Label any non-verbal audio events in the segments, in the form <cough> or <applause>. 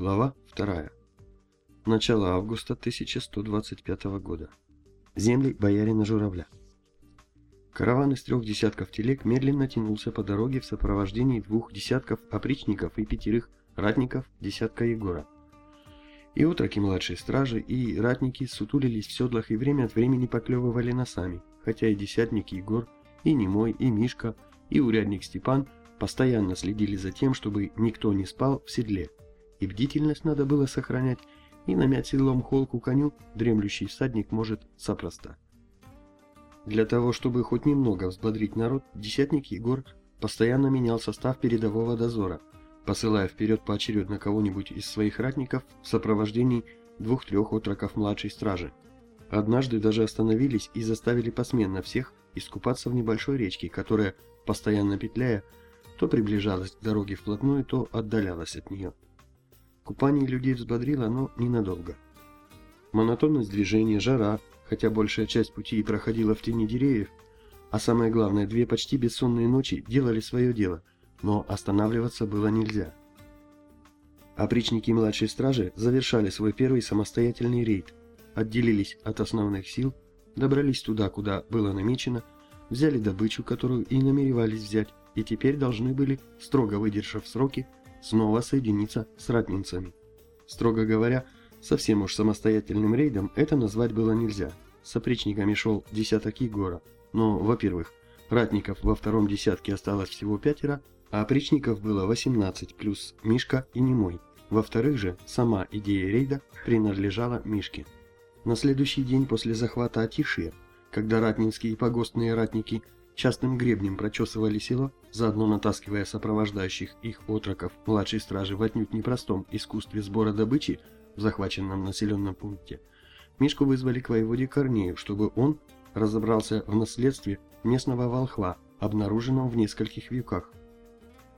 Глава 2. Начало августа 1125 года. Земли боярина Журавля. Караван из трех десятков телег медленно тянулся по дороге в сопровождении двух десятков опричников и пятерых ратников десятка Егора. И отроки младшей стражи, и ратники сутулились в седлах и время от времени поклевывали носами, хотя и десятник Егор, и Немой, и Мишка, и урядник Степан постоянно следили за тем, чтобы никто не спал в седле, и бдительность надо было сохранять, и намять седлом холку коню дремлющий всадник может запросто. Для того, чтобы хоть немного взбодрить народ, десятник Егор постоянно менял состав передового дозора, посылая вперед поочередно кого-нибудь из своих ратников в сопровождении двух-трех отроков младшей стражи. Однажды даже остановились и заставили посменно всех искупаться в небольшой речке, которая, постоянно петляя, то приближалась к дороге вплотную, то отдалялась от нее. Купание людей взбодрило, но ненадолго. Монотонность движения, жара, хотя большая часть пути проходила в тени деревьев, а самое главное, две почти бессонные ночи делали свое дело, но останавливаться было нельзя. Опричники младшей стражи завершали свой первый самостоятельный рейд, отделились от основных сил, добрались туда, куда было намечено, взяли добычу, которую и намеревались взять, и теперь должны были, строго выдержав сроки, снова соединиться с ратницами. Строго говоря, совсем уж самостоятельным рейдом это назвать было нельзя. С опричниками шел десяток Егора, но, во-первых, ратников во втором десятке осталось всего пятеро, а опричников было 18 плюс Мишка и Немой. Во-вторых же, сама идея рейда принадлежала Мишке. На следующий день после захвата Атишия, когда ратнинские и погостные ратники частым гребнем прочесывали село, заодно натаскивая сопровождающих их отроков младшей стражи в отнюдь непростом искусстве сбора добычи в захваченном населенном пункте, Мишку вызвали к воеводе Корнею, чтобы он разобрался в наследстве местного волхва, обнаруженном в нескольких вьюках.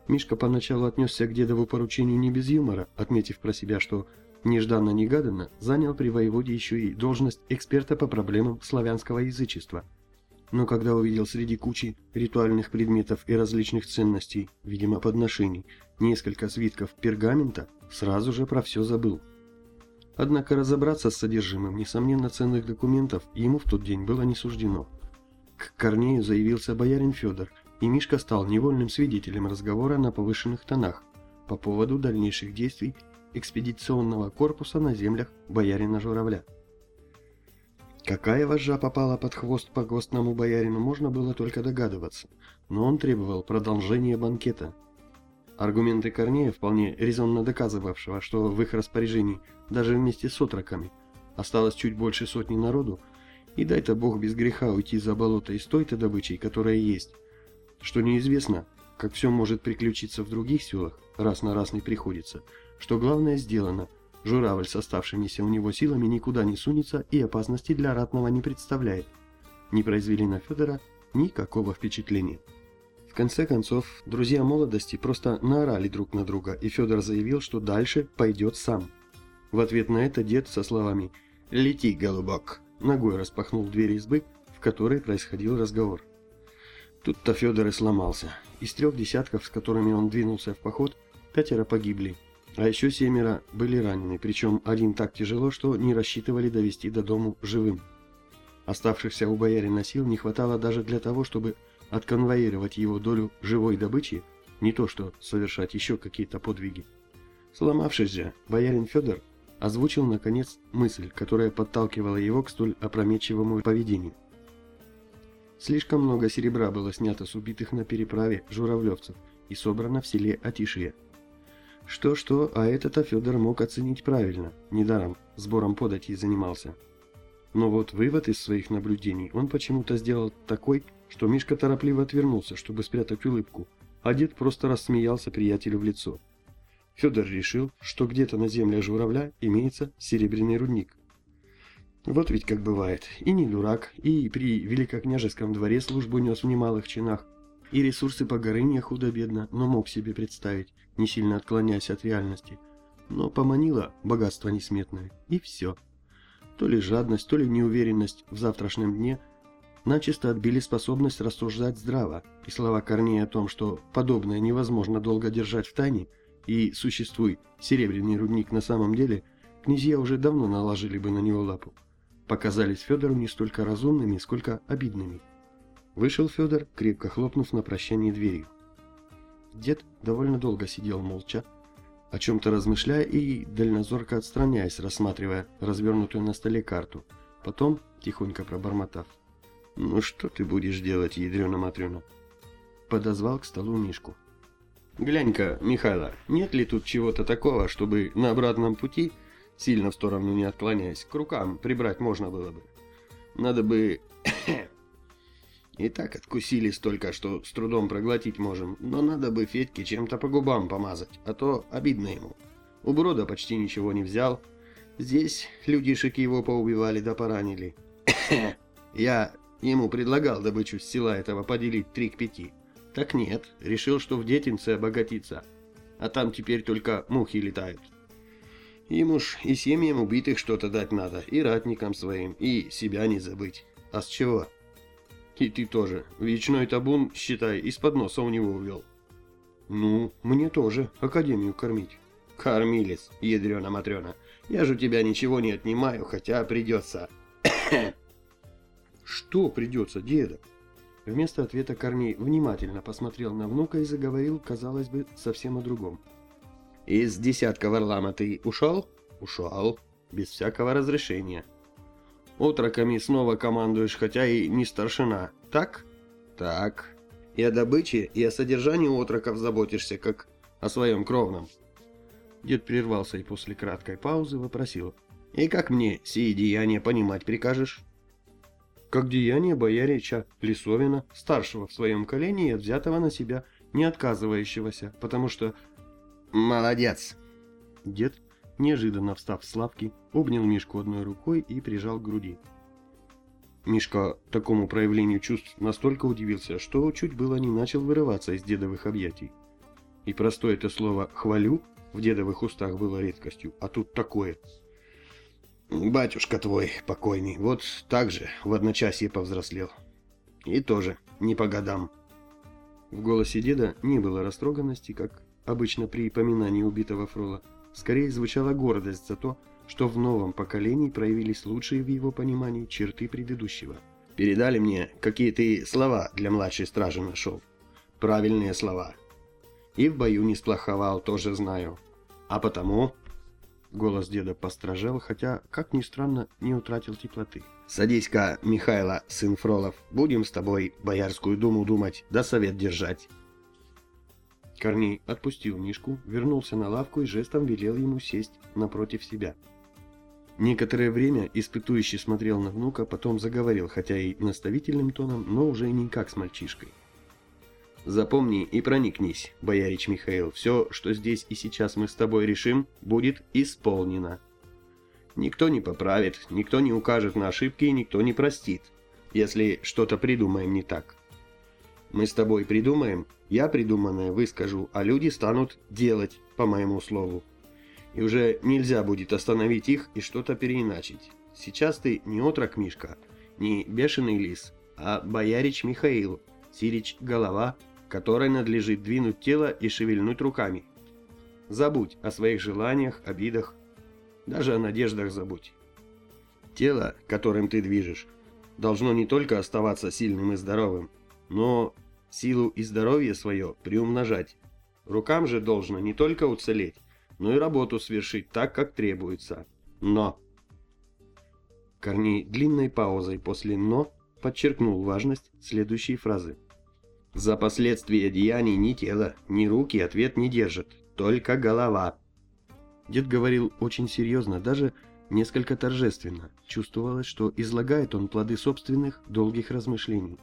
Мишка поначалу отнесся к дедову поручению не без юмора, отметив про себя, что нежданно-негаданно занял при воеводе еще и должность эксперта по проблемам славянского язычества – но когда увидел среди кучи ритуальных предметов и различных ценностей, видимо подношений, несколько свитков пергамента, сразу же про все забыл. Однако разобраться с содержимым, несомненно, ценных документов ему в тот день было не суждено. К Корнею заявился боярин Федор, и Мишка стал невольным свидетелем разговора на повышенных тонах по поводу дальнейших действий экспедиционного корпуса на землях боярина Журавля. Какая вожжа попала под хвост погостному боярину, можно было только догадываться, но он требовал продолжения банкета. Аргументы Корнея, вполне резонно доказывавшего, что в их распоряжении, даже вместе с отроками, осталось чуть больше сотни народу, и дай-то бог без греха уйти за болото и с той-то добычей, которая есть, что неизвестно, как все может приключиться в других селах, раз на раз не приходится, что главное сделано – Журавль с оставшимися у него силами никуда не сунется и опасности для ратного не представляет. Не произвели на Федора никакого впечатления. В конце концов, друзья молодости просто наорали друг на друга, и Федор заявил, что дальше пойдет сам. В ответ на это дед со словами «Лети, голубок!» ногой распахнул дверь избы, в которой происходил разговор. Тут-то Федор и сломался. Из трех десятков, с которыми он двинулся в поход, пятеро погибли, а еще семеро были ранены, причем один так тяжело, что не рассчитывали довести до дому живым. Оставшихся у боярина сил не хватало даже для того, чтобы отконвоировать его долю живой добычи, не то что совершать еще какие-то подвиги. Сломавшись же, боярин Федор озвучил, наконец, мысль, которая подталкивала его к столь опрометчивому поведению. Слишком много серебра было снято с убитых на переправе журавлевцев и собрано в селе Атишия. Что-что, а этот Федор мог оценить правильно, недаром сбором податей занимался. Но вот вывод из своих наблюдений он почему-то сделал такой, что Мишка торопливо отвернулся, чтобы спрятать улыбку, а дед просто рассмеялся приятелю в лицо. Федор решил, что где-то на земле журавля имеется серебряный рудник. Вот ведь как бывает, и не дурак, и при великокняжеском дворе службу нес в немалых чинах, и ресурсы по Горыне худо-бедно, но мог себе представить, не сильно отклоняясь от реальности. Но поманило богатство несметное, и все. То ли жадность, то ли неуверенность в завтрашнем дне начисто отбили способность рассуждать здраво, и слова Корнея о том, что подобное невозможно долго держать в тайне, и существуй серебряный рудник на самом деле, князья уже давно наложили бы на него лапу. Показались Федору не столько разумными, сколько обидными. Вышел Федор, крепко хлопнув на прощание дверью. Дед довольно долго сидел молча, о чем-то размышляя и дальнозорко отстраняясь, рассматривая развернутую на столе карту. Потом, тихонько пробормотав, «Ну что ты будешь делать, ядрена-матрена?» Подозвал к столу Мишку. «Глянь-ка, Михайло, нет ли тут чего-то такого, чтобы на обратном пути, сильно в сторону не отклоняясь, к рукам прибрать можно было бы? Надо бы и так откусили столько, что с трудом проглотить можем, но надо бы Федьке чем-то по губам помазать, а то обидно ему. У Брода почти ничего не взял. Здесь людишек его поубивали да поранили. <coughs> Я ему предлагал добычу с села этого поделить три к пяти. Так нет, решил, что в детинце обогатиться. А там теперь только мухи летают. Им уж и семьям убитых что-то дать надо, и ратникам своим, и себя не забыть. А с чего? И ты тоже. Вечной табун, считай, из-под носа у него увел. Ну, мне тоже. Академию кормить. Кормилец, ядрена-матрена. Я же у тебя ничего не отнимаю, хотя придется. <coughs> Что придется, деда? Вместо ответа Корней внимательно посмотрел на внука и заговорил, казалось бы, совсем о другом. «Из десятка варлама ты ушел?» «Ушел. Без всякого разрешения. Отроками снова командуешь, хотя и не старшина. Так? Так. И о добыче, и о содержании отроков заботишься, как о своем кровном. Дед прервался и после краткой паузы вопросил. И как мне сие деяния понимать прикажешь? Как деяние боярича Лисовина, старшего в своем колене и взятого на себя, не отказывающегося, потому что... Молодец! Дед неожиданно встав с лавки, обнял Мишку одной рукой и прижал к груди. Мишка такому проявлению чувств настолько удивился, что чуть было не начал вырываться из дедовых объятий. И простое это слово «хвалю» в дедовых устах было редкостью, а тут такое. «Батюшка твой, покойный, вот так же в одночасье повзрослел. И тоже не по годам». В голосе деда не было растроганности, как обычно при поминании убитого Фрола, скорее звучала гордость за то, что в новом поколении проявились лучшие в его понимании черты предыдущего. «Передали мне, какие ты слова для младшей стражи нашел. Правильные слова. И в бою не сплоховал, тоже знаю. А потому...» Голос деда постражал, хотя, как ни странно, не утратил теплоты. «Садись-ка, Михайло, сын Фролов, будем с тобой Боярскую думу думать, да совет держать». Корней отпустил Мишку, вернулся на лавку и жестом велел ему сесть напротив себя. Некоторое время испытующий смотрел на внука, потом заговорил, хотя и наставительным тоном, но уже не как с мальчишкой. «Запомни и проникнись, боярич Михаил, все, что здесь и сейчас мы с тобой решим, будет исполнено. Никто не поправит, никто не укажет на ошибки и никто не простит, если что-то придумаем не так. Мы с тобой придумаем, я придуманное выскажу, а люди станут делать, по моему слову. И уже нельзя будет остановить их и что-то переиначить. Сейчас ты не отрок Мишка, не бешеный лис, а боярич Михаил, сирич голова, которой надлежит двинуть тело и шевельнуть руками. Забудь о своих желаниях, обидах, даже о надеждах забудь. Тело, которым ты движешь, должно не только оставаться сильным и здоровым, но силу и здоровье свое приумножать. Рукам же должно не только уцелеть, но и работу свершить так, как требуется. Но. Корней длинной паузой после «но» подчеркнул важность следующей фразы. За последствия деяний ни тело, ни руки ответ не держат, только голова. Дед говорил очень серьезно, даже несколько торжественно. Чувствовалось, что излагает он плоды собственных долгих размышлений.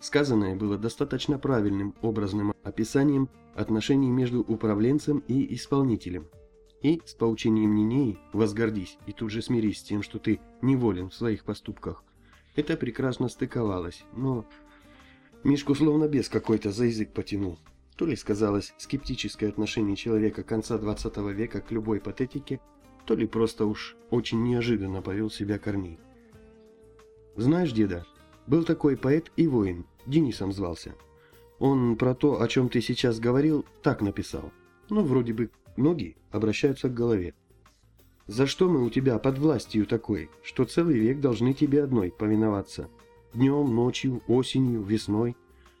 Сказанное было достаточно правильным образным описанием отношений между управленцем и исполнителем. И с поучением Нинеи «возгордись и тут же смирись с тем, что ты неволен в своих поступках». Это прекрасно стыковалось, но... Мишку словно без какой-то за язык потянул. То ли сказалось скептическое отношение человека конца 20 века к любой патетике, то ли просто уж очень неожиданно повел себя Корней. «Знаешь, деда, был такой поэт и воин, Денисом звался. Он про то, о чем ты сейчас говорил, так написал. Ну, вроде бы ноги обращаются к голове. За что мы у тебя под властью такой, что целый век должны тебе одной повиноваться? Днем, ночью, осенью, весной.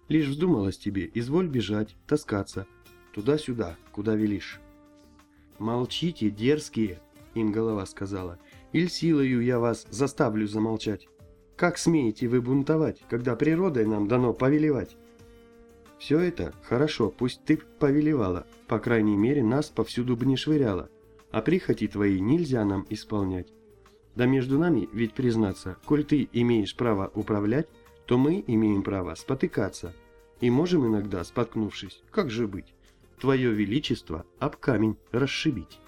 Лишь вздумалось тебе, изволь бежать, таскаться, туда-сюда, куда велишь. Молчите, дерзкие, им голова сказала, или силою я вас заставлю замолчать. Как смеете вы бунтовать, когда природой нам дано повелевать? Все это хорошо, пусть ты повелевала, по крайней мере нас повсюду бы не швыряла, а прихоти твои нельзя нам исполнять. Да между нами ведь признаться, коль ты имеешь право управлять, то мы имеем право спотыкаться. И можем иногда, споткнувшись, как же быть, твое величество об камень расшибить.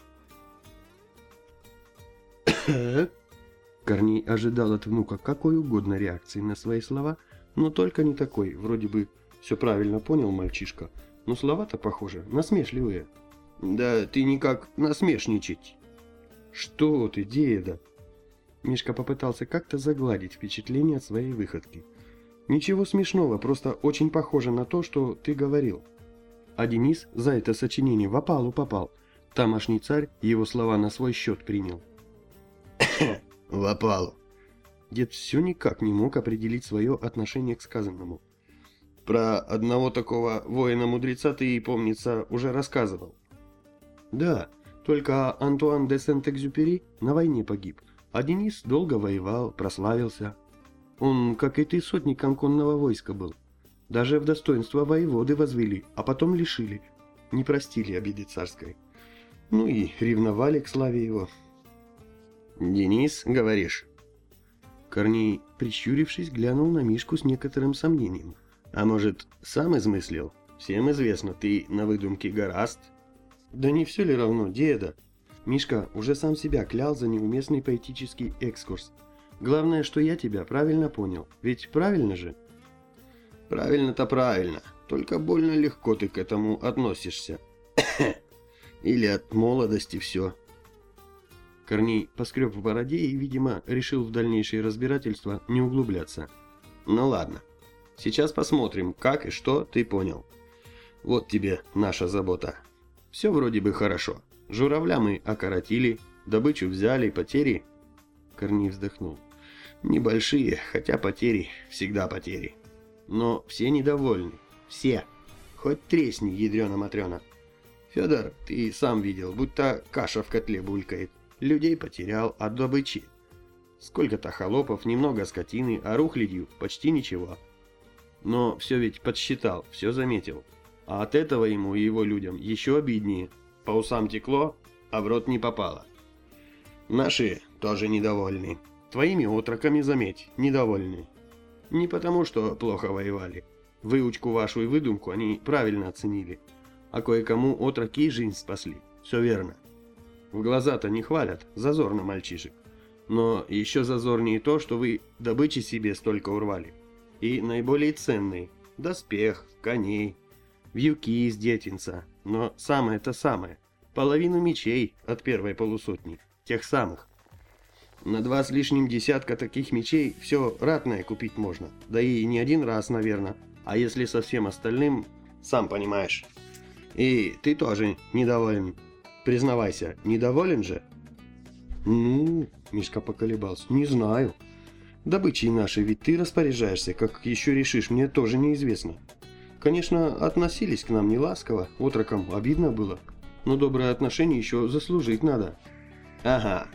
<coughs> <coughs> Корней ожидал от внука какой угодно реакции на свои слова, но только не такой, вроде бы все правильно понял мальчишка, но слова-то, похоже, насмешливые. «Да ты никак насмешничать!» «Что ты, деда?» Мишка попытался как-то загладить впечатление от своей выходки. «Ничего смешного, просто очень похоже на то, что ты говорил». А Денис за это сочинение в опалу попал. Тамошний царь его слова на свой счет принял. <coughs> в. Дед все никак не мог определить свое отношение к сказанному. Про одного такого воина-мудреца ты, помнится, уже рассказывал. Да, только Антуан де Сент-Экзюпери на войне погиб, а Денис долго воевал, прославился. Он, как и ты, сотником конного войска был. Даже в достоинство воеводы возвели, а потом лишили. Не простили обиды царской. Ну и ревновали к славе его. «Денис, говоришь?» Корней, прищурившись, глянул на Мишку с некоторым сомнением. «А может, сам измыслил? Всем известно, ты на выдумке гораст?» «Да не все ли равно, деда?» Мишка уже сам себя клял за неуместный поэтический экскурс. «Главное, что я тебя правильно понял. Ведь правильно же?» «Правильно-то правильно. Только больно легко ты к этому относишься. <coughs> Или от молодости все. Корней поскреб в бороде и, видимо, решил в дальнейшее разбирательство не углубляться. «Ну ладно. Сейчас посмотрим, как и что ты понял. Вот тебе наша забота. Все вроде бы хорошо. Журавля мы окоротили, добычу взяли, потери...» Корней вздохнул. «Небольшие, хотя потери всегда потери. Но все недовольны. Все. Хоть тресни, ядрена-матрена. Федор, ты сам видел, будто каша в котле булькает. Людей потерял от добычи. Сколько-то холопов, немного скотины, а рухлядью почти ничего. Но все ведь подсчитал, все заметил. А от этого ему и его людям еще обиднее. По усам текло, а в рот не попало. Наши тоже недовольны. Твоими отроками, заметь, недовольны. Не потому, что плохо воевали. Выучку вашу и выдумку они правильно оценили. А кое-кому отроки жизнь спасли. Все верно. В глаза-то не хвалят, зазорно мальчишек. Но еще зазорнее то, что вы добычи себе столько урвали. И наиболее ценный – доспех, коней, вьюки из детинца. Но самое-то самое – половину мечей от первой полусотни, тех самых. На два с лишним десятка таких мечей все ратное купить можно. Да и не один раз, наверное. А если со всем остальным, сам понимаешь. И ты тоже недоволен. Признавайся, недоволен же?» «Ну...» — Мишка поколебался. «Не знаю. Добычей нашей ведь ты распоряжаешься, как еще решишь, мне тоже неизвестно. Конечно, относились к нам неласково, отрокам обидно было, но доброе отношение еще заслужить надо». «Ага.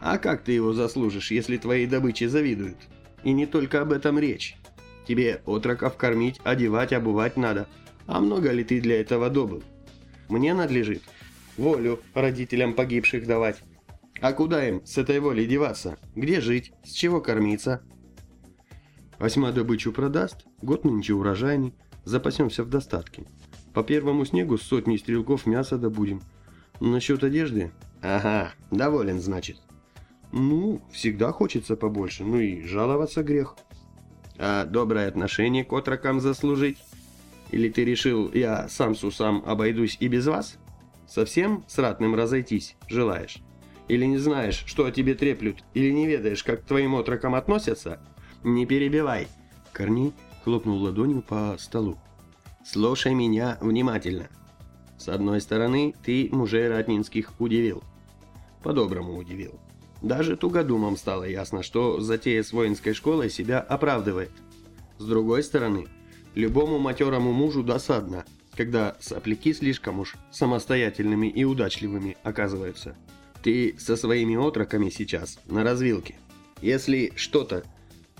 А как ты его заслужишь, если твоей добыче завидуют? И не только об этом речь. Тебе отроков кормить, одевать, обувать надо. А много ли ты для этого добыл? Мне надлежит волю родителям погибших давать. А куда им с этой волей деваться? Где жить? С чего кормиться? Восьма добычу продаст, год нынче урожайный, запасемся в достатке. По первому снегу с сотней стрелков мяса добудем. Насчет одежды? Ага, доволен, значит. Ну, всегда хочется побольше, ну и жаловаться грех. А доброе отношение к отрокам заслужить? Или ты решил, я сам с усам обойдусь и без вас? Совсем с ратным разойтись желаешь? Или не знаешь, что о тебе треплют, или не ведаешь, как к твоим отрокам относятся? Не перебивай!» Корней хлопнул ладонью по столу. «Слушай меня внимательно. С одной стороны, ты мужей ратнинских удивил. По-доброму удивил. Даже тугодумам стало ясно, что затея с воинской школой себя оправдывает. С другой стороны, любому матерому мужу досадно, когда сопляки слишком уж самостоятельными и удачливыми оказываются. Ты со своими отроками сейчас на развилке. Если что-то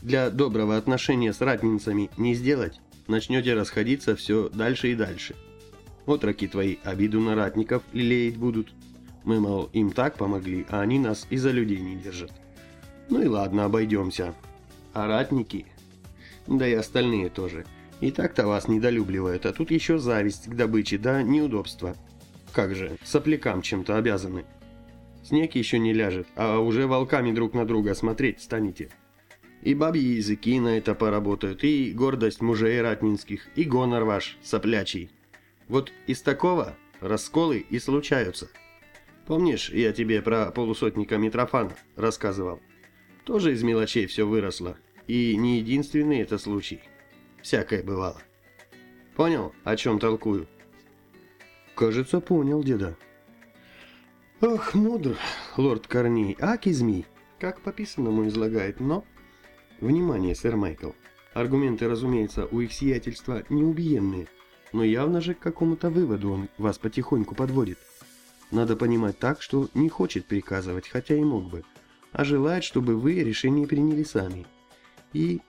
для доброго отношения с ратницами не сделать, начнете расходиться все дальше и дальше. Отроки твои обиду на ратников лелеять будут. Мы, мол, им так помогли, а они нас и за людей не держат. Ну и ладно, обойдемся. А ратники? Да и остальные тоже. И так-то вас недолюбливают, а тут еще зависть к добыче, да неудобства. Как же, соплякам чем-то обязаны. Снег еще не ляжет, а уже волками друг на друга смотреть станете. И бабьи языки на это поработают, и гордость мужей ратнинских, и гонор ваш соплячий. Вот из такого расколы и случаются. Помнишь, я тебе про полусотника Митрофана рассказывал? Тоже из мелочей все выросло, и не единственный это случай. Всякое бывало. Понял, о чем толкую? Кажется, понял, деда. Ох, мудр, лорд Корней, аки змей, как по писанному излагает, но... Внимание, сэр Майкл. Аргументы, разумеется, у их сиятельства неубиенные, но явно же к какому-то выводу он вас потихоньку подводит. Надо понимать так, что не хочет приказывать, хотя и мог бы, а желает, чтобы вы решение приняли сами. И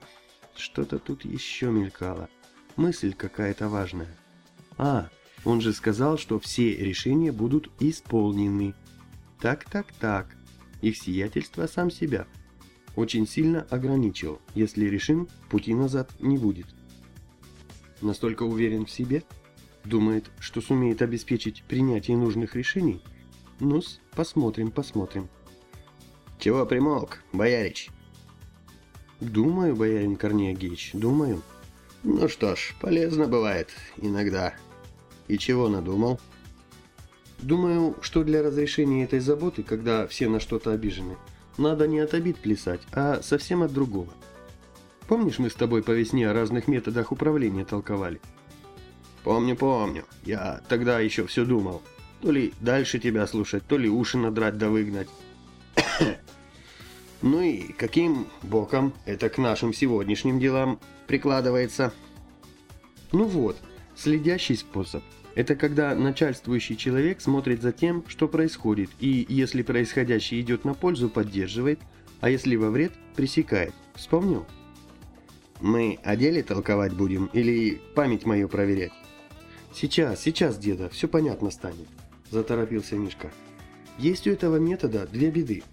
что-то тут еще мелькало. Мысль какая-то важная. А, он же сказал, что все решения будут исполнены. Так-так-так. Их сиятельство сам себя. Очень сильно ограничил. Если решим, пути назад не будет. Настолько уверен в себе? Думает, что сумеет обеспечить принятие нужных решений? Ну-с, посмотрим, посмотрим. Чего примолк, боярич? Думаю, боярин Корней думаю. Ну что ж, полезно бывает иногда. И чего надумал? Думаю, что для разрешения этой заботы, когда все на что-то обижены, надо не от обид плясать, а совсем от другого. Помнишь, мы с тобой по весне о разных методах управления толковали? Помню, помню. Я тогда еще все думал. То ли дальше тебя слушать, то ли уши надрать да выгнать. Ну и каким боком это к нашим сегодняшним делам прикладывается? Ну вот, следящий способ. Это когда начальствующий человек смотрит за тем, что происходит, и если происходящее идет на пользу, поддерживает, а если во вред, пресекает. Вспомнил? Мы о деле толковать будем или память мою проверять? Сейчас, сейчас, деда, все понятно станет, заторопился Мишка. Есть у этого метода две беды.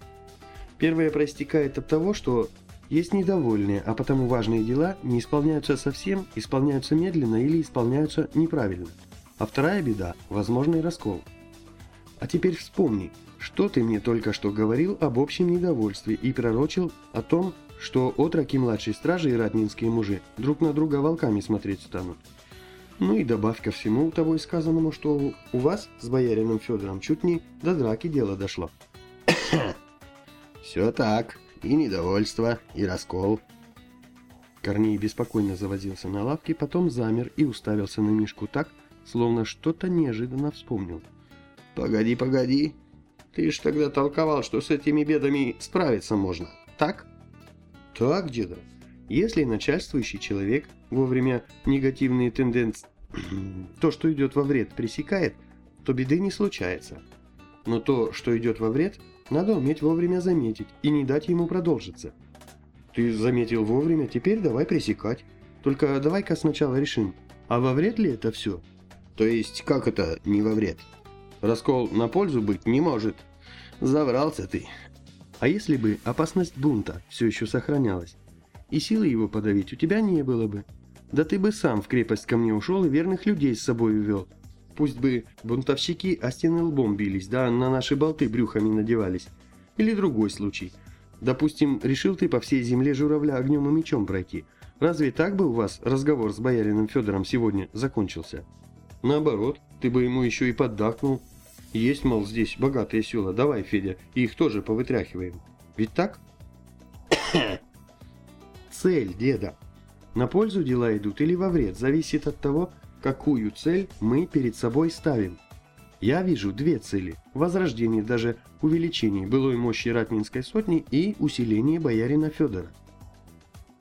Первое проистекает от того, что есть недовольные, а потому важные дела не исполняются совсем, исполняются медленно или исполняются неправильно. А вторая беда – возможный раскол. А теперь вспомни, что ты мне только что говорил об общем недовольстве и пророчил о том, что отроки младшей стражи и ратнинские мужи друг на друга волками смотреть станут. Ну и добавь ко всему того сказанному, что у вас с боярином Федором чуть не до драки дело дошло. Все так. И недовольство, и раскол. Корней беспокойно завозился на лавке, потом замер и уставился на Мишку так, словно что-то неожиданно вспомнил. «Погоди, погоди. Ты ж тогда толковал, что с этими бедами справиться можно, так?» «Так, деда. Если начальствующий человек вовремя негативные тенденции, <clears throat> то, что идет во вред, пресекает, то беды не случается. Но то, что идет во вред, надо уметь вовремя заметить и не дать ему продолжиться. Ты заметил вовремя, теперь давай пресекать. Только давай-ка сначала решим, а во вред ли это все? То есть, как это не во вред? Раскол на пользу быть не может. Заврался ты. А если бы опасность бунта все еще сохранялась, и силы его подавить у тебя не было бы, да ты бы сам в крепость ко мне ушел и верных людей с собой увел, Пусть бы бунтовщики о стены лбом бились, да на наши болты брюхами надевались. Или другой случай. Допустим, решил ты по всей земле журавля огнем и мечом пройти. Разве так бы у вас разговор с боярином Федором сегодня закончился? Наоборот, ты бы ему еще и поддакнул. Есть, мол, здесь богатые села, давай, Федя, их тоже повытряхиваем. Ведь так? <coughs> Цель, деда. На пользу дела идут или во вред, зависит от того, какую цель мы перед собой ставим. Я вижу две цели – возрождение, даже увеличение былой мощи Ратнинской сотни и усиление боярина Федора.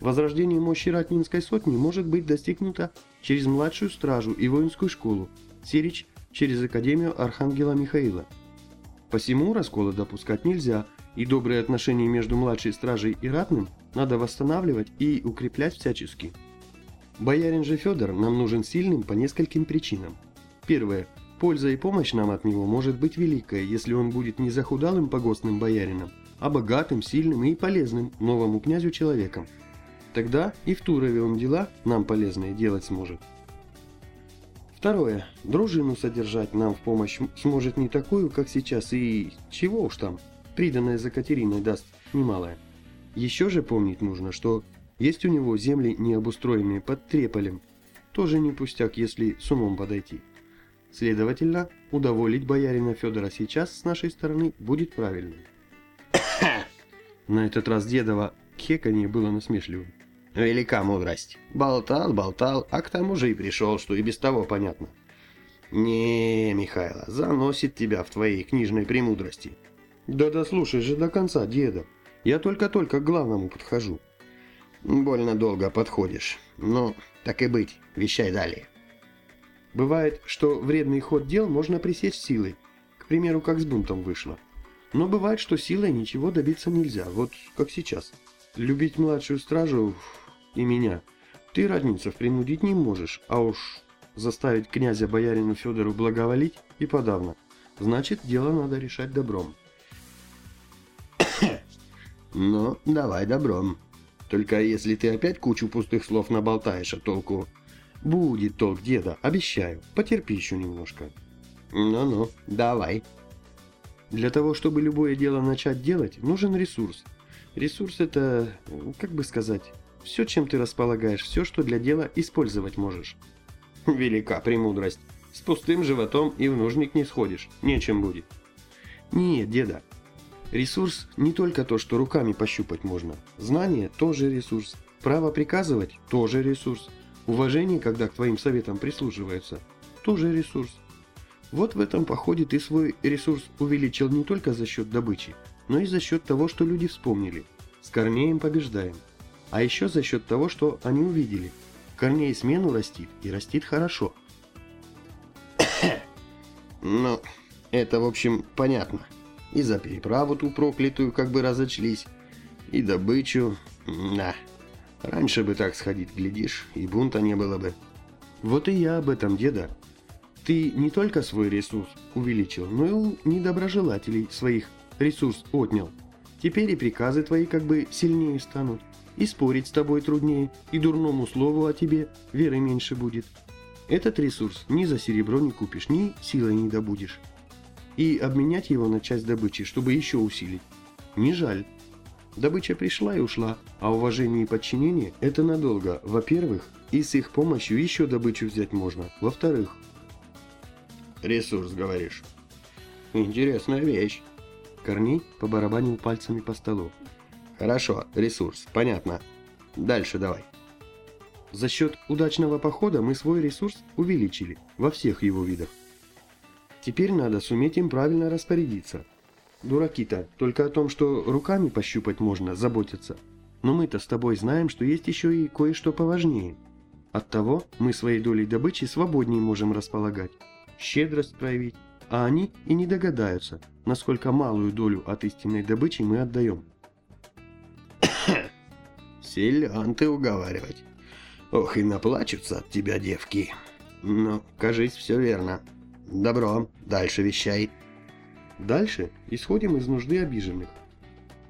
Возрождение мощи Ратнинской сотни может быть достигнуто через младшую стражу и воинскую школу, Сирич через Академию Архангела Михаила. Посему раскола допускать нельзя, и добрые отношения между младшей стражей и ратным надо восстанавливать и укреплять всячески. Боярин же Федор нам нужен сильным по нескольким причинам. Первое – Польза и помощь нам от него может быть великая, если он будет не захудалым погостным боярином, а богатым, сильным и полезным новому князю человеком. Тогда и в Турове он дела нам полезные делать сможет. Второе. Дружину содержать нам в помощь сможет не такую, как сейчас, и чего уж там, приданное за Катериной даст немалое. Еще же помнить нужно, что есть у него земли необустроенные под Треполем. Тоже не пустяк, если с умом подойти. Следовательно, удоволить боярина Федора сейчас с нашей стороны будет правильным. <coughs> На этот раз дедова кеканье было насмешливым. Велика мудрость. Болтал, болтал, а к тому же и пришел, что и без того понятно. Не, Михайло, заносит тебя в твоей книжной премудрости. Да-да, слушай же до конца, деда. Я только-только к главному подхожу. Больно долго подходишь. Ну, так и быть, вещай далее. Бывает, что вредный ход дел можно пресечь силой, к примеру, как с бунтом вышло. Но бывает, что силой ничего добиться нельзя, вот как сейчас. Любить младшую стражу и меня ты, Радницев, принудить не можешь, а уж заставить князя боярину Федору благоволить и подавно. Значит, дело надо решать добром. <coughs> Ну, давай добром. Только если ты опять кучу пустых слов наболтаешь, а толку Будет толк, деда, обещаю. Потерпи еще немножко. Ну-ну, давай. Для того, чтобы любое дело начать делать, нужен ресурс. Ресурс это, как бы сказать, все, чем ты располагаешь, все, что для дела использовать можешь. Велика премудрость. С пустым животом и в нужник не сходишь. Нечем будет. Нет, деда. Ресурс не только то, что руками пощупать можно. Знание тоже ресурс. Право приказывать тоже ресурс. Уважение, когда к твоим советам прислушиваются, тоже ресурс. Вот в этом походе ты свой ресурс увеличил не только за счет добычи, но и за счет того, что люди вспомнили. С Корнеем побеждаем. А еще за счет того, что они увидели. Корней смену растит и растит хорошо. <coughs> Ну, это, в общем, понятно. И за переправу ту проклятую как бы разочлись, и добычу... Да. Раньше бы так сходить, глядишь, и бунта не было бы. Вот и я об этом, деда. Ты не только свой ресурс увеличил, но и недоброжелателей своих ресурс отнял. Теперь и приказы твои как бы сильнее станут. И спорить с тобой труднее, и дурному слову о тебе веры меньше будет. Этот ресурс ни за серебро не купишь, ни силой не добудешь. И обменять его на часть добычи, чтобы еще усилить, не жаль. Добыча пришла и ушла, а уважение и подчинение – это надолго, во-первых, и с их помощью еще добычу взять можно, во-вторых. Ресурс, говоришь. Интересная вещь. Корней побарабанил пальцами по столу. Хорошо, ресурс, понятно. Дальше давай. За счет удачного похода мы свой ресурс увеличили во всех его видах. Теперь надо суметь им правильно распорядиться – Дураки-то только о том, что руками пощупать можно, заботятся. Но мы-то с тобой знаем, что есть еще и кое-что поважнее. Оттого мы своей долей добычи свободнее можем располагать, щедрость проявить, а они и не догадаются, насколько малую долю от истинной добычи мы отдаем. <coughs> Силен ты уговаривать. Ох, и наплачутся от тебя девки. Ну, кажись, все верно. Добро, дальше вещай. Дальше исходим из нужды обиженных.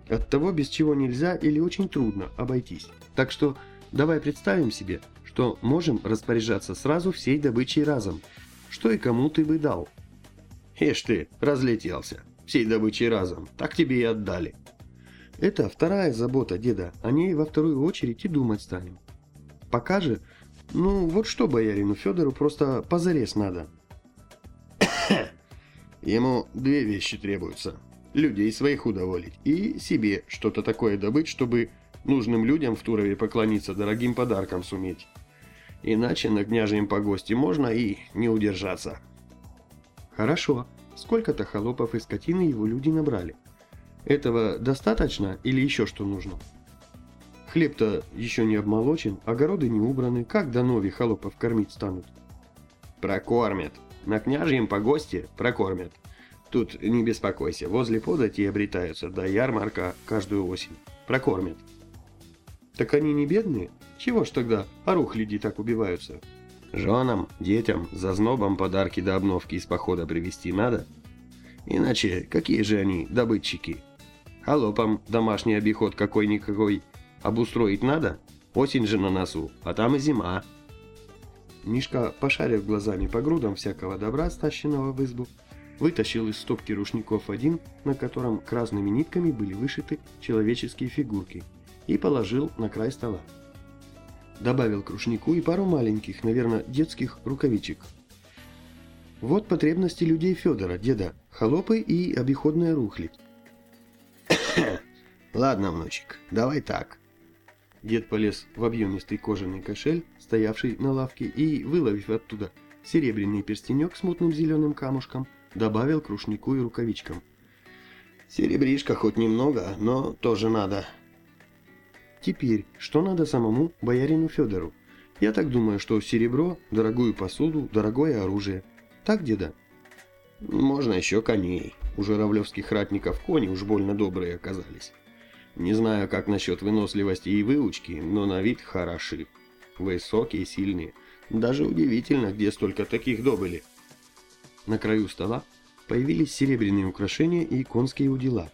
От того, без чего нельзя или очень трудно обойтись. Так что давай представим себе, что можем распоряжаться сразу всей добычей разом. Что и кому ты бы дал. Ишь ты, разлетелся. Всей добычей разом. Так тебе и отдали. Это вторая забота деда. О ней во вторую очередь и думать станем. Пока же, ну вот что боярину Федору просто позарез надо. Ему две вещи требуются. Людей своих удоволить и себе что-то такое добыть, чтобы нужным людям в Турове поклониться дорогим подарком суметь. Иначе на княжьем погосте можно и не удержаться. Хорошо. Сколько-то холопов и скотины его люди набрали. Этого достаточно или еще что нужно? Хлеб-то еще не обмолочен, огороды не убраны, как до нови холопов кормить станут? Прокормят. На княжьем погосте прокормят. Тут не беспокойся, возле подати обретаются до ярмарка каждую осень. Прокормят. Так они не бедные? Чего ж тогда орухляди так убиваются? Женам, детям, за знобом подарки до обновки из похода привезти надо. Иначе какие же они добытчики? Холопам домашний обиход какой-никакой обустроить надо? Осень же на носу, а там и зима. Мишка, пошарив глазами по грудам всякого добра, стащенного в избу, вытащил из стопки рушников один, на котором красными нитками были вышиты человеческие фигурки, и положил на край стола. Добавил к рушнику и пару маленьких, наверное, детских рукавичек. Вот потребности людей Федора, деда, холопы и обиходная рухлядь. <coughs> Ладно, внучек, давай так. Дед полез в объемистый кожаный кошель, стоявший на лавке, и, выловив оттуда серебряный перстенек с мутным зеленым камушком, добавил к рушнику и рукавичкам. Серебришка хоть немного, но тоже надо. Теперь, что надо самому боярину Федору? Я так думаю, что серебро, дорогую посуду, дорогое оружие. Так, деда? Можно еще коней. У журавлевских ратников кони уж больно добрые оказались. Не знаю, как насчет выносливости и выучки, но на вид хороши. Высокие, сильные. Даже удивительно, где столько таких добыли. На краю стола появились серебряные украшения и конские удила.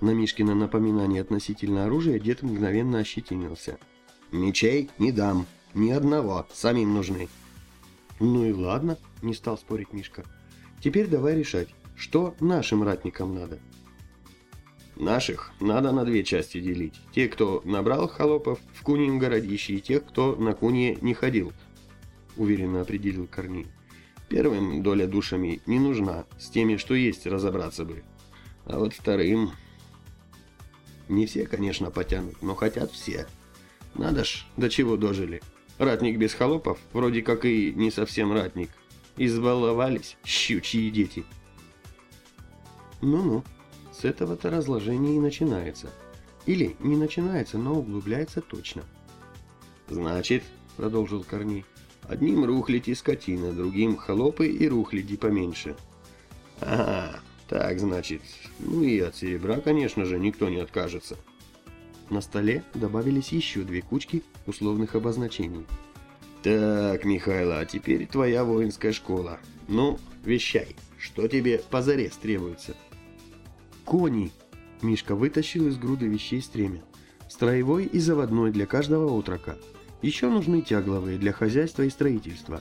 На Мишкино напоминание относительно оружия дед мгновенно ощетинился. «Мечей не дам. Ни одного. Самим нужны». «Ну и ладно», — не стал спорить Мишка. «Теперь давай решать, что нашим ратникам надо». «Наших надо на две части делить. Те, кто набрал холопов в Куньем городище, и тех, кто на Кунье не ходил», — уверенно определил Корней. «Первым доля душами не нужна, с теми, что есть, разобраться бы. А вот вторым...» Не все, конечно, потянут, но хотят все. Надо ж, до чего дожили. Ратник без холопов, вроде как и не совсем ратник. Избаловались щучьи дети. Ну-ну, с этого-то разложение и начинается. Или не начинается, но углубляется точно. Значит, продолжил Корней, одним рухляди скотина, другим холопы и рухляди поменьше. Ага, так, значит, ну и от серебра, конечно же, никто не откажется. На столе добавились еще две кучки условных обозначений. Так, Михайло, а теперь твоя воинская школа. Ну, вещай, что тебе позарез требуется? Кони! Мишка вытащил из груды вещей стремя. Строевой и заводной для каждого отрока. Еще нужны тягловые для хозяйства и строительства.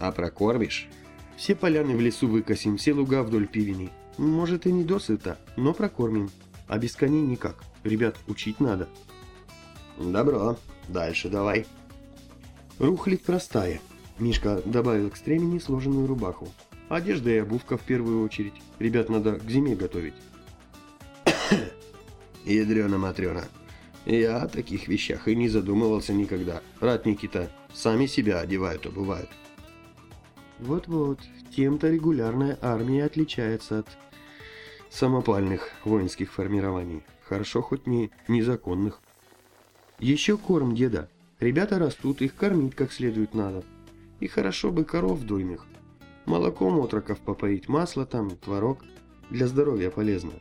А прокормишь? Все поляны в лесу выкосим, все луга вдоль пивени. Может и не досыта, но прокормим. А без коней никак. Ребят, учить надо. Добро. Дальше давай. Рухлядь простая. Мишка добавил к стремени сложенную рубаху. Одежда и обувка в первую очередь. Ребят надо к зиме готовить. <coughs> Ядрена-матрена. Я о таких вещах и не задумывался никогда. Ратники-то сами себя одевают, обувают. Вот-вот, тем-то регулярная армия отличается от самопальных воинских формирований. Хорошо хоть не незаконных. Еще корм деда. Ребята растут, их кормить как следует надо. И хорошо бы коров дойных. Молоком отроков попоить, масло там, творог. Для здоровья полезно.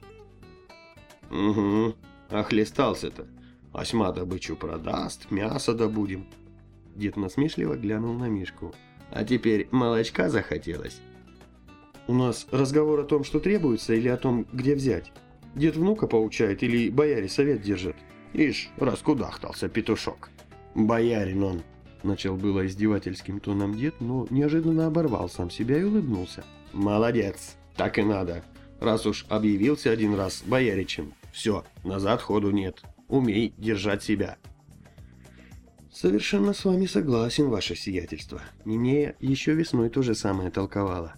Угу, охлестался-то. Осьма добычу продаст, мясо добудем. Дед насмешливо глянул на Мишку. А теперь молочка захотелось. У нас разговор о том, что требуется, или о том, где взять? Дед внука поучает или бояре совет держат? Ишь, раскудахтался петушок. Боярин он. Начал было издевательским тоном дед, но неожиданно оборвал сам себя и улыбнулся. Молодец, так и надо. Раз уж объявился один раз бояричем, все, назад ходу нет. Умей держать себя. Совершенно с вами согласен, ваше сиятельство. Нинея еще весной то же самое толковала.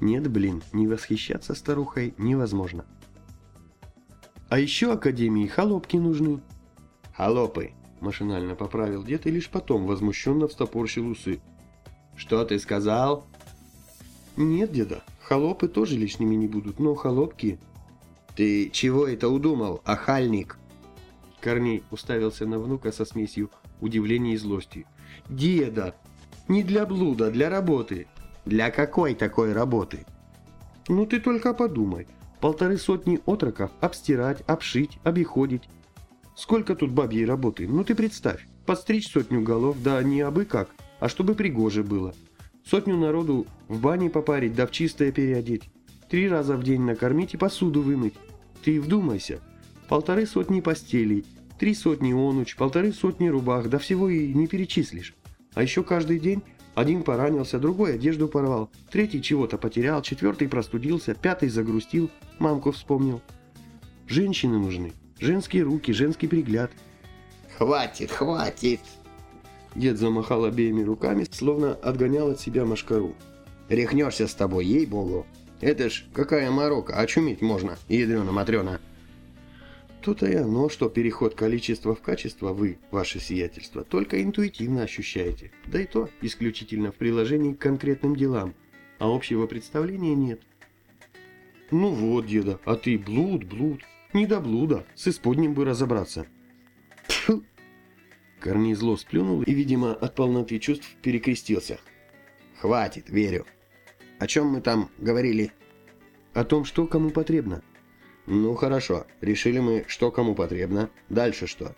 Нет, блин, не восхищаться старухой невозможно. А еще Академии холопки нужны. Холопы, машинально поправил дед и лишь потом возмущенно встопорщил усы. Что ты сказал? Нет, деда, холопы тоже лишними не будут, но холопки... Ты чего это удумал, ахальник? Корней уставился на внука со смесью удивления и злости. «Деда! Не для блуда, для работы!» «Для какой такой работы?» «Ну ты только подумай. Полторы сотни отроков обстирать, обшить, обиходить. Сколько тут бабьей работы? Ну ты представь, подстричь сотню голов, да не абы как, а чтобы пригоже было. Сотню народу в бане попарить, да в чистое переодеть. Три раза в день накормить и посуду вымыть. Ты вдумайся. Полторы сотни постелей, три сотни онуч, полторы сотни рубах, да всего и не перечислишь. А еще каждый день один поранился, другой одежду порвал, третий чего-то потерял, четвертый простудился, пятый загрустил, мамку вспомнил. Женщины нужны, женские руки, женский пригляд. «Хватит, хватит!» Дед замахал обеими руками, словно отгонял от себя машкару. «Рехнешься с тобой, ей-богу! Это ж какая морока, очуметь можно, ядрена-матрена!» То-то и оно, что переход количества в качество вы, ваше сиятельство, только интуитивно ощущаете, да и то исключительно в приложении к конкретным делам, а общего представления нет. Ну вот, деда, а ты блуд, блуд, не до блуда, с исподним бы разобраться. Тьфу! Корней зло сплюнул и, видимо, от полноты чувств перекрестился. «Хватит, верю. О чем мы там говорили?» «О том, что кому потребно». «Ну хорошо, решили мы, что кому потребно. Дальше что?»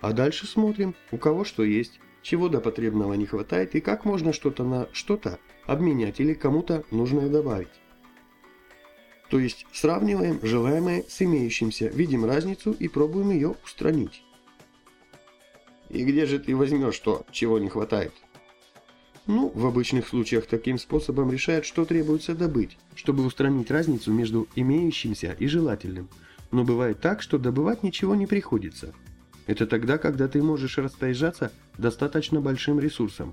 «А дальше смотрим, у кого что есть, чего до потребного не хватает и как можно что-то на что-то обменять или кому-то нужное добавить». То есть сравниваем желаемое с имеющимся, видим разницу и пробуем ее устранить. И где же ты возьмешь то, чего не хватает? Ну, в обычных случаях таким способом решают, что требуется добыть, чтобы устранить разницу между имеющимся и желательным. Но бывает так, что добывать ничего не приходится. Это тогда, когда ты можешь распоряжаться достаточно большим ресурсом.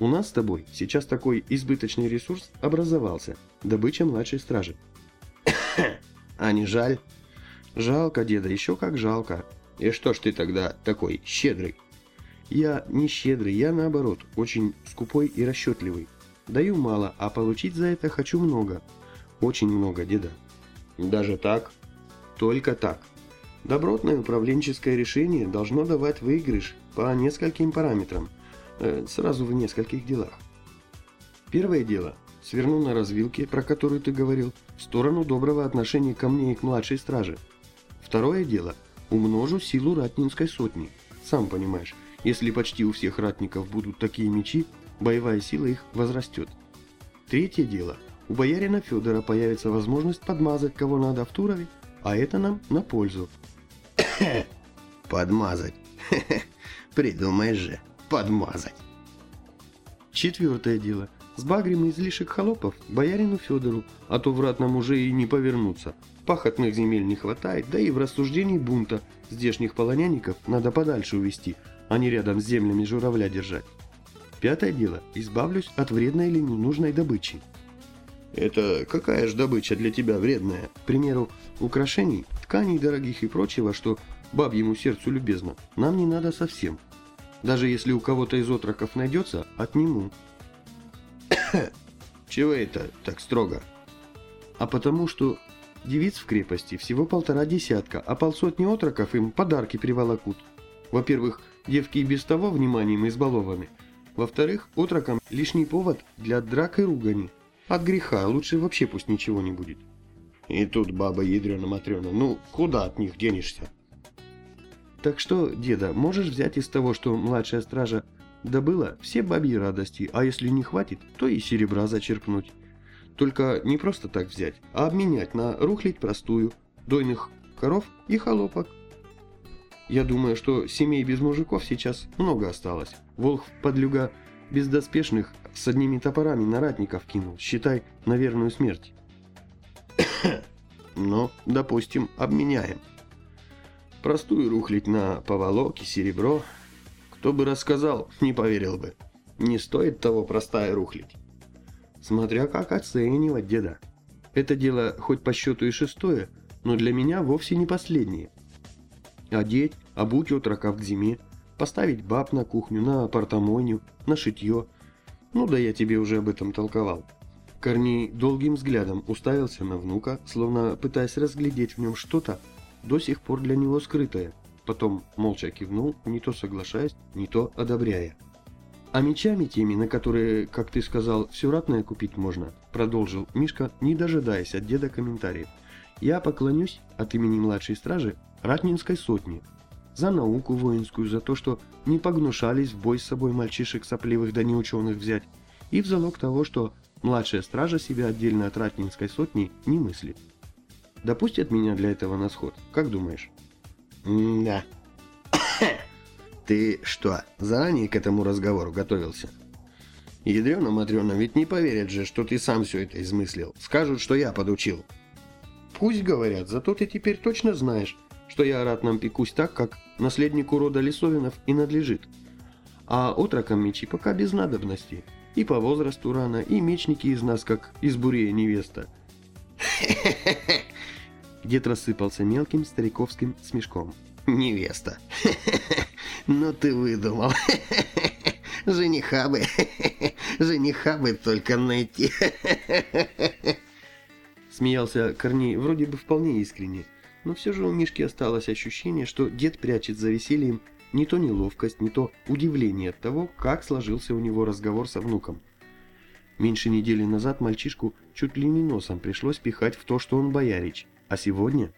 У нас с тобой сейчас такой избыточный ресурс образовался – добыча младшей стражи. А не жаль? Жалко, деда, еще как жалко. И что ж ты тогда такой щедрый? Я не щедрый, я наоборот, очень скупой и расчетливый. Даю мало, а получить за это хочу много. Очень много, деда. Даже так? Только так. Добротное управленческое решение должно давать выигрыш по нескольким параметрам, э, сразу в нескольких делах. Первое дело. Сверну на развилке, про которую ты говорил, в сторону доброго отношения ко мне и к младшей страже. Второе дело – умножу силу ратнинской сотни. Сам понимаешь, если почти у всех ратников будут такие мечи, боевая сила их возрастет. Третье дело. У боярина Федора появится возможность подмазать кого надо в Турове, а это нам на пользу. <coughs> Подмазать. Придумаешь же, подмазать. Четвертое дело. Сбагрим излишек холопов боярину Федору, а то в ратном уже и не повернуться. Пахотных земель не хватает, да и в рассуждении бунта здешних полонянников надо подальше увести, а не рядом с землями журавля держать. Пятое дело. Избавлюсь от вредной или ненужной добычи. Это какая же добыча для тебя вредная? К примеру, украшений, тканей дорогих и прочего, что бабьему сердцу любезно, нам не надо совсем. Даже если у кого-то из отроков найдется, отниму. <laughs> Чего это так строго? А потому что Девиц в крепости всего полтора десятка, а полсотни отроков им подарки приволокут. Во-первых, девки и без того вниманием избалованы. Во-вторых, отрокам лишний повод для драк и ругани. От греха лучше вообще пусть ничего не будет. И тут баба ядрена-матрена, ну куда от них денешься? Так что, деда, можешь взять из того, что младшая стража добыла все бабьи радости, а если не хватит, то и серебра зачерпнуть. Только не просто так взять, а обменять на рухлядь простую, дойных коров и холопок. Я думаю, что семей без мужиков сейчас много осталось. Волх подлюга бездоспешных с одними топорами на ратников кинул, считай, на верную смерть. <coughs> Ну, допустим, обменяем. Простую рухлядь на поволоки, серебро. Кто бы рассказал, не поверил бы. Не стоит того простая рухлядь. Смотря как оценивать, деда. Это дело хоть по счету и шестое, но для меня вовсе не последнее. Одеть, обуть отроков к зиме, поставить баб на кухню, на портомойню, на шитье. Ну да я тебе уже об этом толковал. Корней долгим взглядом уставился на внука, словно пытаясь разглядеть в нем что-то, до сих пор для него скрытое. Потом молча кивнул, не то соглашаясь, не то одобряя. «А мечами теми, на которые, как ты сказал, все ратное купить можно», продолжил Мишка, не дожидаясь от деда комментариев. «Я поклонюсь от имени младшей стражи Ратнинской сотни. За науку воинскую, за то, что не погнушались в бой с собой мальчишек сопливых да неученых взять, и в залог того, что младшая стража себя отдельно от Ратнинской сотни не мыслит. Допустят меня для этого на сход, как думаешь? Да. <coughs> Ты что, заранее к этому разговору готовился? Ядрена Матрена ведь не поверят же, что ты сам все это измыслил. Скажут, что я подучил. Пусть говорят, зато ты теперь точно знаешь, что я ратном пекусь так, как наследнику рода Лисовинов и надлежит. А отрокам мечи пока без надобности. И по возрасту рано, и мечники из нас, как из бурея невеста. <laughs> Дед рассыпался мелким стариковским смешком. Невеста. <laughs> Ну ты выдумал. <laughs> Жениха бы. <laughs> Жениха бы только найти. Смеялся Корней вроде бы вполне искренне, но все же у Мишки осталось ощущение, что дед прячет за весельем не то неловкость, не то удивление от того, как сложился у него разговор со внуком. Меньше недели назад мальчишку чуть ли не носом пришлось пихать в то, что он боярич, а сегодня...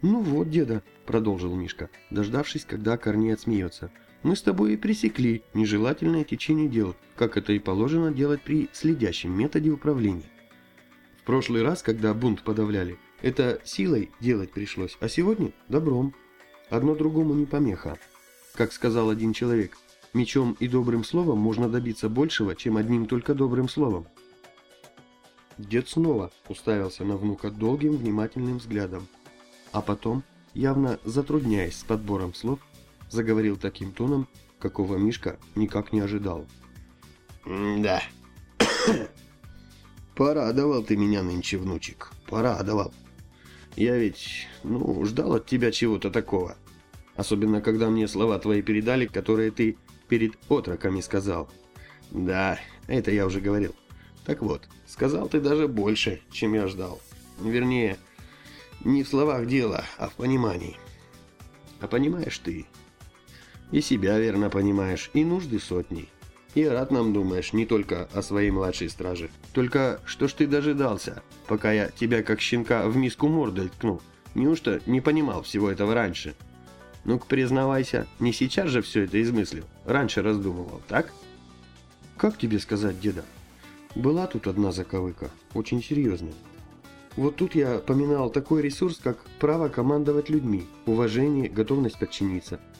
«Ну вот, деда», — продолжил Мишка, дождавшись, когда Корней отсмеется, «мы с тобой и пресекли нежелательное течение дел, как это и положено делать при следящем методе управления. В прошлый раз, когда бунт подавляли, это силой делать пришлось, а сегодня – добром. Одно другому не помеха. Как сказал один человек, мечом и добрым словом можно добиться большего, чем одним только добрым словом. Дед снова уставился на внука долгим внимательным взглядом, а потом, явно затрудняясь с подбором слов, заговорил таким тоном, какого Мишка никак не ожидал. «Да, <coughs> порадовал ты меня нынче, внучек, порадовал. Я ведь, ну, ждал от тебя чего-то такого. Особенно, когда мне слова твои передали, которые ты перед отроками сказал. Да, это я уже говорил. Так вот, сказал ты даже больше, чем я ждал. Вернее, не в словах дело, а в понимании. А понимаешь ты. И себя верно понимаешь, и нужды сотни. И рад нам думаешь не только о своей младшей страже. Только что ж ты дожидался, пока я тебя как щенка в миску мордой ткнул? Неужто не понимал всего этого раньше? Ну-ка признавайся, не сейчас же все это измыслил, раньше раздумывал, так? Как тебе сказать, деда? Была тут одна заковыка, очень серьезная. Вот тут я поминал такой ресурс, как право командовать людьми, уважение, готовность подчиниться –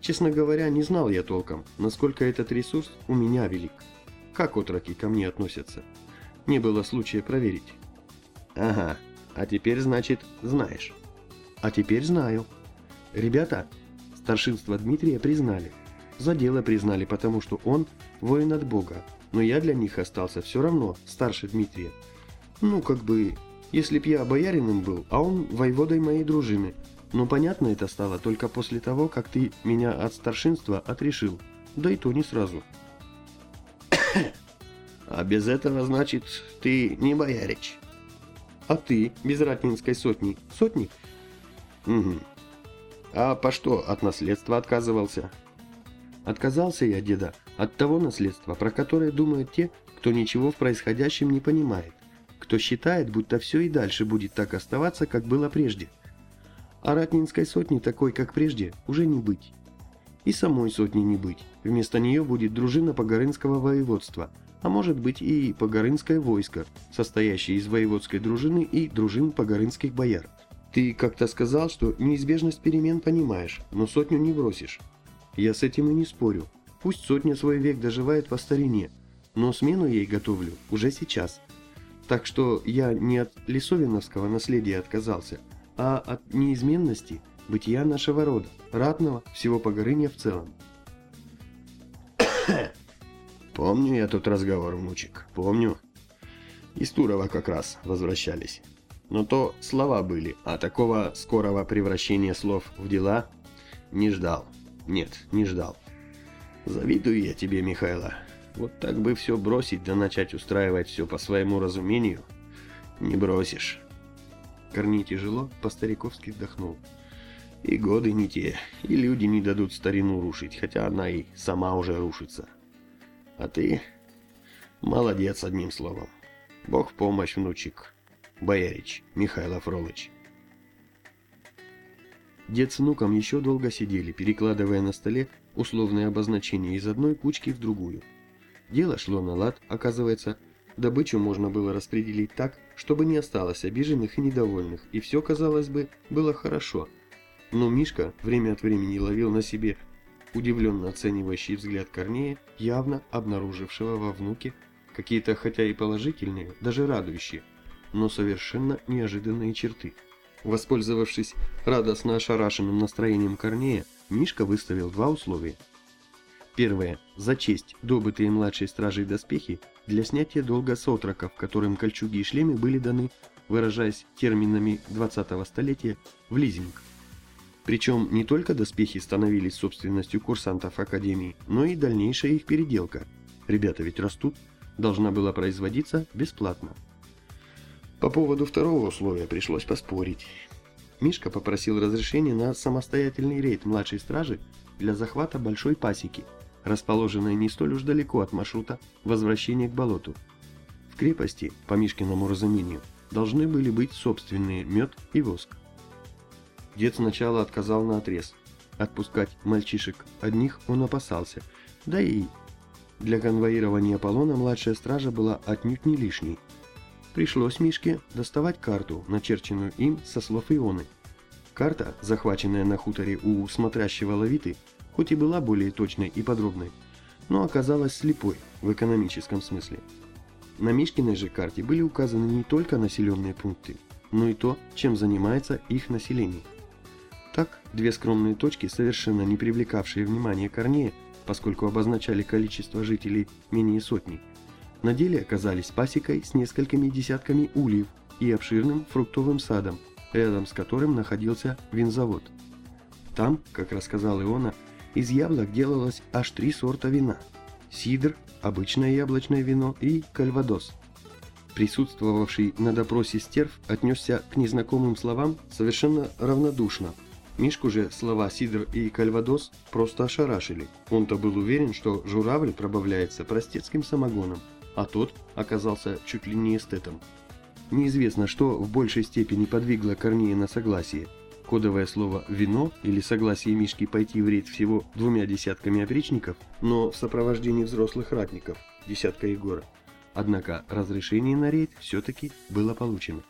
Честно говоря, не знал я толком, насколько этот ресурс у меня велик. Как отроки ко мне относятся? Не было случая проверить. Ага, а теперь, значит, знаешь. А теперь знаю. Ребята, старшинство Дмитрия признали. За дело признали, потому что он воин от Бога. Но я для них остался все равно старше Дмитрия. Ну, как бы, если б я боярином был, а он воеводой моей дружины, но понятно это стало только после того, как ты меня от старшинства отрешил. Да и то не сразу. <coughs> А без этого, значит, ты не боярич. А ты без ратнинской сотни сотник? Угу. А по что от наследства отказывался? Отказался я, деда, от того наследства, про которое думают те, кто ничего в происходящем не понимает, кто считает, будто все и дальше будет так оставаться, как было прежде. А ратнинской сотни такой, как прежде, уже не быть. И самой сотни не быть. Вместо нее будет дружина Погорынского воеводства, а может быть и Погорынское войско, состоящее из воеводской дружины и дружин погорынских бояр. Ты как-то сказал, что неизбежность перемен понимаешь, но сотню не бросишь. Я с этим и не спорю. Пусть сотня свой век доживает по старине, но смену ей готовлю уже сейчас. Так что я не от лесовиновского наследия отказался, а от неизменности бытия нашего рода, ратного всего Погорыня в целом. <coughs> Помню я тот разговор, внучек, помню. Из Турова как раз возвращались. Но то слова были, а такого скорого превращения слов в дела не ждал. Нет, не ждал. Завидую я тебе, Михайло. Вот так бы все бросить да начать устраивать все по своему разумению. Не бросишь. Корней тяжело, по-стариковски вдохнул. И годы не те, и люди не дадут старину рушить, хотя она и сама уже рушится. А ты молодец, одним словом. Бог в помощь, внучек. Боярич Михаил Афролыч. Дед с внуком еще долго сидели, перекладывая на столе условные обозначения из одной кучки в другую. Дело шло на лад, оказывается, добычу можно было распределить так, чтобы не осталось обиженных и недовольных, и все, казалось бы, было хорошо. Но Мишка время от времени ловил на себе удивленно оценивающий взгляд Корнея, явно обнаружившего во внуке какие-то, хотя и положительные, даже радующие, но совершенно неожиданные черты. Воспользовавшись радостно ошарашенным настроением Корнея, Мишка выставил два условия. Первое. За честь добытые младшей стражей доспехи для снятия долга с отроков, которым кольчуги и шлемы были даны, выражаясь терминами 20-го столетия, в лизинг. Причем не только доспехи становились собственностью курсантов Академии, но и дальнейшая их переделка. Ребята ведь растут, должна была производиться бесплатно. По поводу второго условия пришлось поспорить. Мишка попросил разрешения на самостоятельный рейд младшей стражи для захвата большой пасеки, расположенной не столь уж далеко от маршрута возвращения к болоту. В крепости, по Мишкиному разумению, должны были быть собственные мед и воск. Дед сначала отказал на отрез. Отпускать мальчишек одних он опасался, да и для конвоирования Аполлона младшая стража была отнюдь не лишней. Пришлось Мишке доставать карту, начерченную им со слов Ионы. Карта, захваченная на хуторе у смотрящего Лавиты, хоть и была более точной и подробной, но оказалась слепой в экономическом смысле. На Мишкиной же карте были указаны не только населенные пункты, но и то, чем занимается их население. Так, две скромные точки, совершенно не привлекавшие внимания Корнея, поскольку обозначали количество жителей менее сотни, на деле оказались пасекой с несколькими десятками ульев и обширным фруктовым садом, рядом с которым находился винзавод. Там, как рассказал Иона, из яблок делалось аж три сорта вина – сидр, обычное яблочное вино и кальвадос. Присутствовавший на допросе стерв отнесся к незнакомым словам совершенно равнодушно. Мишку же слова сидр и кальвадос просто ошарашили. Он-то был уверен, что журавль пробавляется простецким самогоном а тот оказался чуть ли не эстетом. Неизвестно, что в большей степени подвигло Корнея на согласие. Кодовое слово «вино» или согласие Мишки пойти в рейд всего двумя десятками опричников, но в сопровождении взрослых ратников, десятка Егора. Однако разрешение на рейд все-таки было получено.